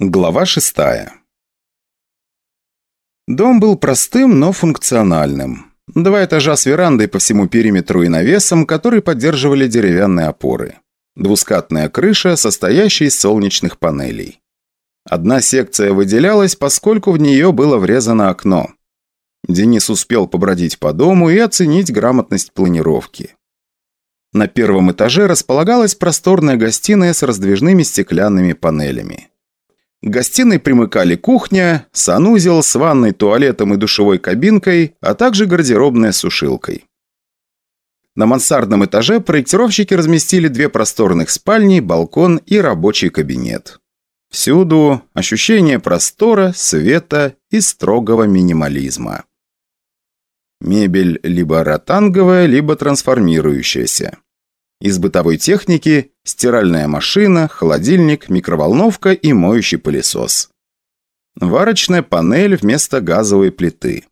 Глава шестая Дом был простым, но функциональным. Два этажа с верандой по всему периметру и навесом, которые поддерживали деревянные опоры. Двускатная крыша, состоящая из солнечных панелей. Одна секция выделялась, поскольку в нее было врезано окно. Денис успел побродить по дому и оценить грамотность планировки. На первом этаже располагалась просторная гостиная с раздвижными стеклянными панелями. К гостиной примыкали кухня, санузел с ванной, туалетом и душевой кабинкой, а также гардеробная с сушилкой. На мансардном этаже проектировщики разместили две просторных спальни, балкон и рабочий кабинет. Всюду ощущение простора, света и строгого минимализма. Мебель либо ротанговая, либо трансформирующаяся. Из бытовой техники – стиральная машина, холодильник, микроволновка и моющий пылесос. Варочная панель вместо газовой плиты.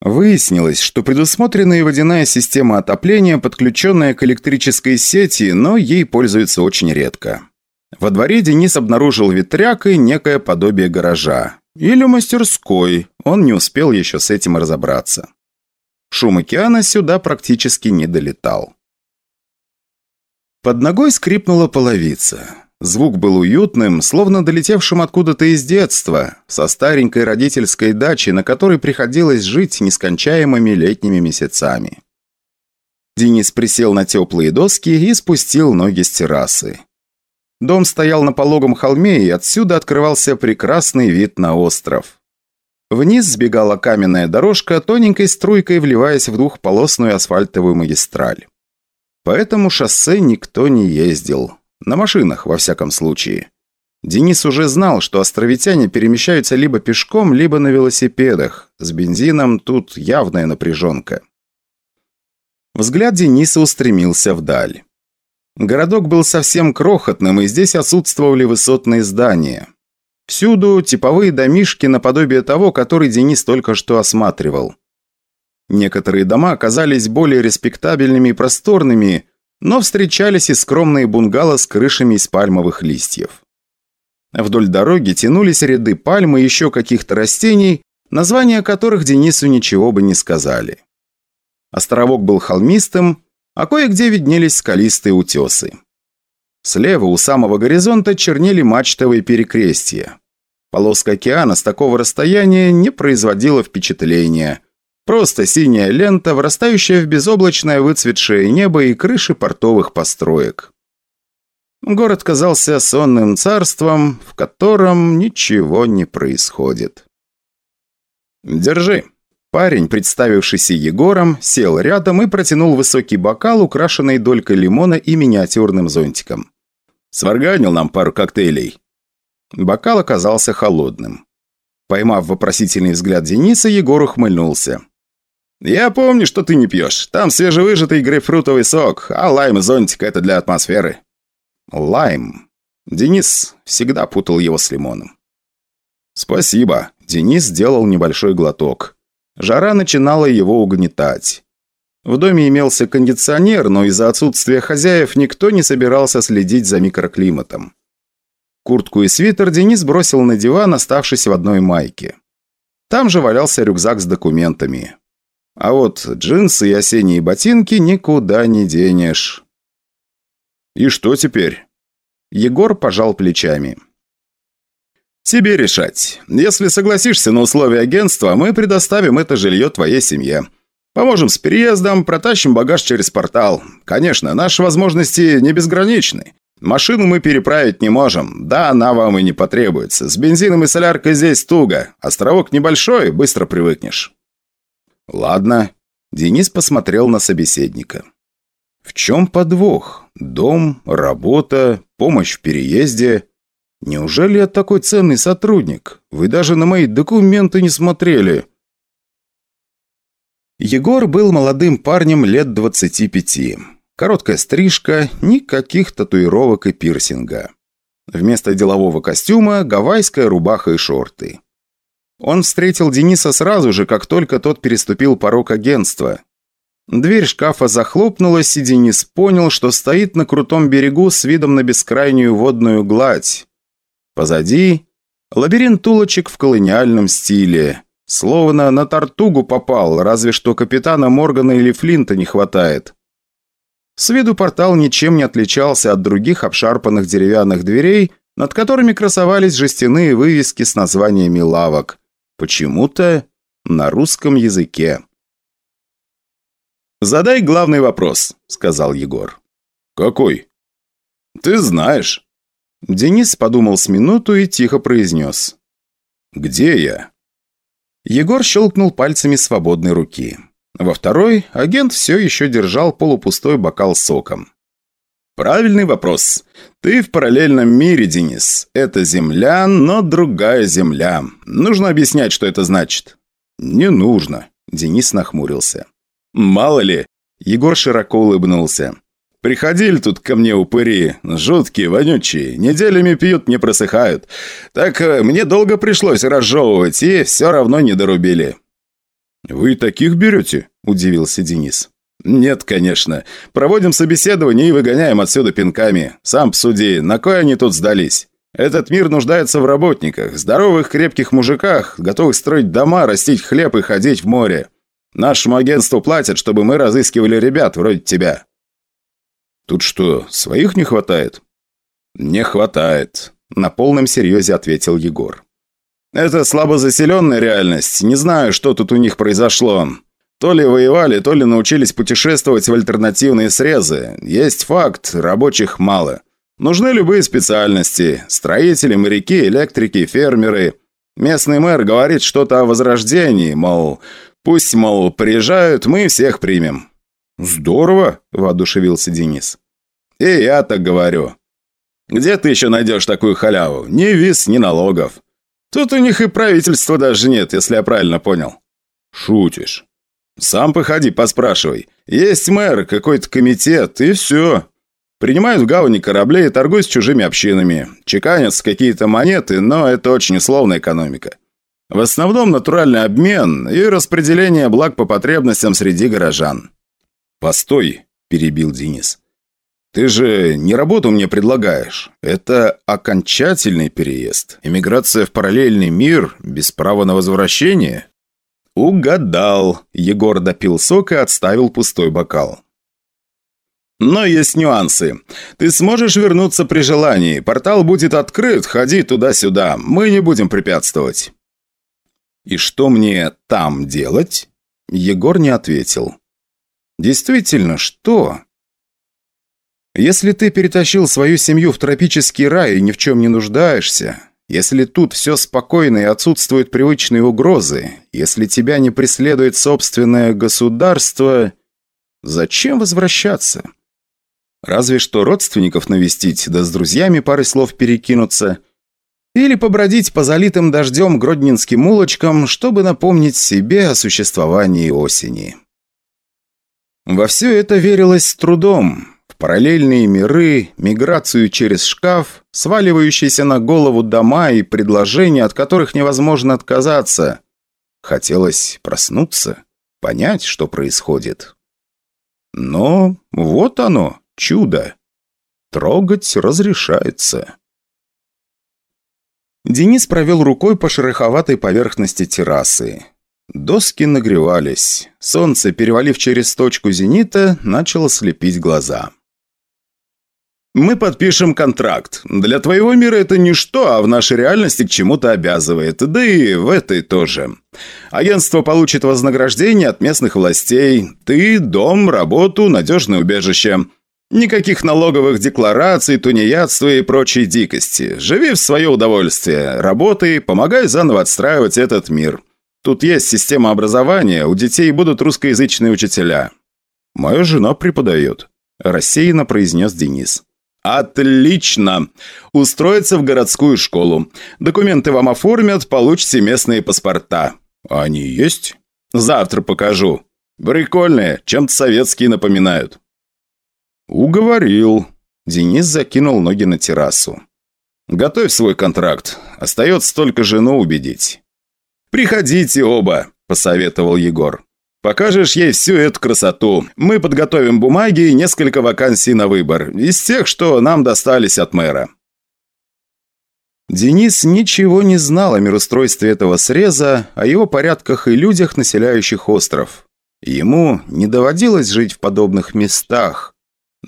Выяснилось, что предусмотрена и водяная система отопления, подключенная к электрической сети, но ей пользуются очень редко. Во дворе Денис обнаружил ветряк и некое подобие гаража. Или мастерской, он не успел еще с этим разобраться. Шум океана сюда практически не долетал. Под ногой скрипнула половица. Звук был уютным, словно долетевшим откуда-то из детства, со старенькой родительской дачи, на которой приходилось жить нескончаемыми летними месяцами. Денис присел на теплые доски и спустил ноги с террасы. Дом стоял на пологом холме, и отсюда открывался прекрасный вид на остров. Вниз сбегала каменная дорожка, тоненькой струйкой вливаясь в двухполосную асфальтовую магистраль. По этому шоссе никто не ездил. На машинах, во всяком случае. Денис уже знал, что островитяне перемещаются либо пешком, либо на велосипедах. С бензином тут явная напряженка. Взгляд Дениса устремился вдаль. Городок был совсем крохотным, и здесь отсутствовали высотные здания. Всюду типовые домишки наподобие того, который Денис только что осматривал. Некоторые дома оказались более респектабельными и просторными, но встречались и скромные бунгало с крышами из пальмовых листьев. Вдоль дороги тянулись ряды пальм и еще каких-то растений, названия которых Денису ничего бы не сказали. Островок был холмистым, а кое-где виднелись скалистые утесы. Слева у самого горизонта чернели мачтовые перекрестия. Полоска океана с такого расстояния не производила впечатления – Просто синяя лента, врастающая в безоблачное выцветшее небо и крыши портовых построек. Город казался сонным царством, в котором ничего не происходит. «Держи». Парень, представившийся Егором, сел рядом и протянул высокий бокал, украшенный долькой лимона и миниатюрным зонтиком. «Сварганил нам пару коктейлей». Бокал оказался холодным. Поймав вопросительный взгляд Дениса, Егор ухмыльнулся. «Я помню, что ты не пьешь. Там свежевыжатый грейпфрутовый сок, а лайм и зонтик – это для атмосферы». «Лайм». Денис всегда путал его с лимоном. «Спасибо». Денис сделал небольшой глоток. Жара начинала его угнетать. В доме имелся кондиционер, но из-за отсутствия хозяев никто не собирался следить за микроклиматом. Куртку и свитер Денис бросил на диван, оставшись в одной майке. Там же валялся рюкзак с документами. А вот джинсы и осенние ботинки никуда не денешь. И что теперь? Егор пожал плечами. «Тебе решать. Если согласишься на условия агентства, мы предоставим это жилье твоей семье. Поможем с переездом, протащим багаж через портал. Конечно, наши возможности не безграничны. Машину мы переправить не можем. Да, она вам и не потребуется. С бензином и соляркой здесь туго. Островок небольшой, быстро привыкнешь». «Ладно». Денис посмотрел на собеседника. «В чем подвох? Дом, работа, помощь в переезде? Неужели я такой ценный сотрудник? Вы даже на мои документы не смотрели». Егор был молодым парнем лет 25. Короткая стрижка, никаких татуировок и пирсинга. Вместо делового костюма – гавайская рубаха и шорты. Он встретил Дениса сразу же, как только тот переступил порог агентства. Дверь шкафа захлопнулась, и Денис понял, что стоит на крутом берегу с видом на бескрайнюю водную гладь. Позади лабиринт улочек в колониальном стиле. Словно на тортугу попал, разве что капитана Моргана или Флинта не хватает. С виду портал ничем не отличался от других обшарпанных деревянных дверей, над которыми красовались жестяные вывески с названиями лавок. Почему-то на русском языке. «Задай главный вопрос», — сказал Егор. «Какой?» «Ты знаешь». Денис подумал с минуту и тихо произнес. «Где я?» Егор щелкнул пальцами свободной руки. Во второй агент все еще держал полупустой бокал соком. «Правильный вопрос. Ты в параллельном мире, Денис. Это Земля, но другая Земля. Нужно объяснять, что это значит». «Не нужно», – Денис нахмурился. «Мало ли». Егор широко улыбнулся. «Приходили тут ко мне упыри. Жуткие, вонючие. Неделями пьют, не просыхают. Так э, мне долго пришлось разжевывать, и все равно не дорубили». «Вы таких берете?» – удивился Денис. «Нет, конечно. Проводим собеседование и выгоняем отсюда пинками. Сам посуди, на кой они тут сдались? Этот мир нуждается в работниках, здоровых крепких мужиках, готовых строить дома, растить хлеб и ходить в море. Нашему агентству платят, чтобы мы разыскивали ребят вроде тебя». «Тут что, своих не хватает?» «Не хватает», – на полном серьезе ответил Егор. «Это слабозаселенная реальность. Не знаю, что тут у них произошло. То ли воевали, то ли научились путешествовать в альтернативные срезы. Есть факт, рабочих мало. Нужны любые специальности. Строители, моряки, электрики, фермеры. Местный мэр говорит что-то о возрождении, мол, пусть, мол, приезжают, мы всех примем. «Здорово!» – воодушевился Денис. «И я так говорю. Где ты еще найдешь такую халяву? Ни виз, ни налогов. Тут у них и правительства даже нет, если я правильно понял». «Шутишь?» «Сам походи, поспрашивай. Есть мэр, какой-то комитет, и все. Принимают в гавани корабли и торгуют с чужими общинами. Чеканятся какие-то монеты, но это очень условная экономика. В основном натуральный обмен и распределение благ по потребностям среди горожан». «Постой», – перебил Денис. «Ты же не работу мне предлагаешь. Это окончательный переезд. Эмиграция в параллельный мир без права на возвращение?» «Угадал!» Егор допил сок и отставил пустой бокал. «Но есть нюансы. Ты сможешь вернуться при желании. Портал будет открыт, ходи туда-сюда. Мы не будем препятствовать». «И что мне там делать?» Егор не ответил. «Действительно, что?» «Если ты перетащил свою семью в тропический рай и ни в чем не нуждаешься, если тут все спокойно и отсутствуют привычные угрозы, если тебя не преследует собственное государство, зачем возвращаться? Разве что родственников навестить, да с друзьями пары слов перекинуться. Или побродить по залитым дождем гродненским улочкам, чтобы напомнить себе о существовании осени. Во все это верилось с трудом параллельные миры, миграцию через шкаф, сваливающиеся на голову дома и предложения, от которых невозможно отказаться. Хотелось проснуться, понять, что происходит. Но вот оно, чудо. Трогать разрешается. Денис провел рукой по шероховатой поверхности террасы. Доски нагревались. Солнце, перевалив через точку зенита, начало слепить глаза. Мы подпишем контракт. Для твоего мира это ничто, а в нашей реальности к чему-то обязывает. Да и в этой тоже. Агентство получит вознаграждение от местных властей. Ты, дом, работу, надежное убежище. Никаких налоговых деклараций, тунеядства и прочей дикости. Живи в свое удовольствие. Работай, помогай заново отстраивать этот мир. Тут есть система образования, у детей будут русскоязычные учителя. «Моя жена преподает», – рассеянно произнес Денис. «Отлично! Устроиться в городскую школу. Документы вам оформят, получите местные паспорта». «Они есть?» «Завтра покажу. Прикольные, чем-то советские напоминают». «Уговорил». Денис закинул ноги на террасу. «Готовь свой контракт. Остается только жену убедить». «Приходите оба», – посоветовал Егор. Покажешь ей всю эту красоту. Мы подготовим бумаги и несколько вакансий на выбор. Из тех, что нам достались от мэра. Денис ничего не знал о миростройстве этого среза, о его порядках и людях, населяющих остров. Ему не доводилось жить в подобных местах,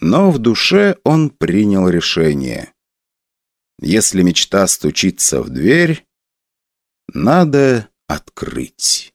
но в душе он принял решение. Если мечта стучится в дверь, надо открыть.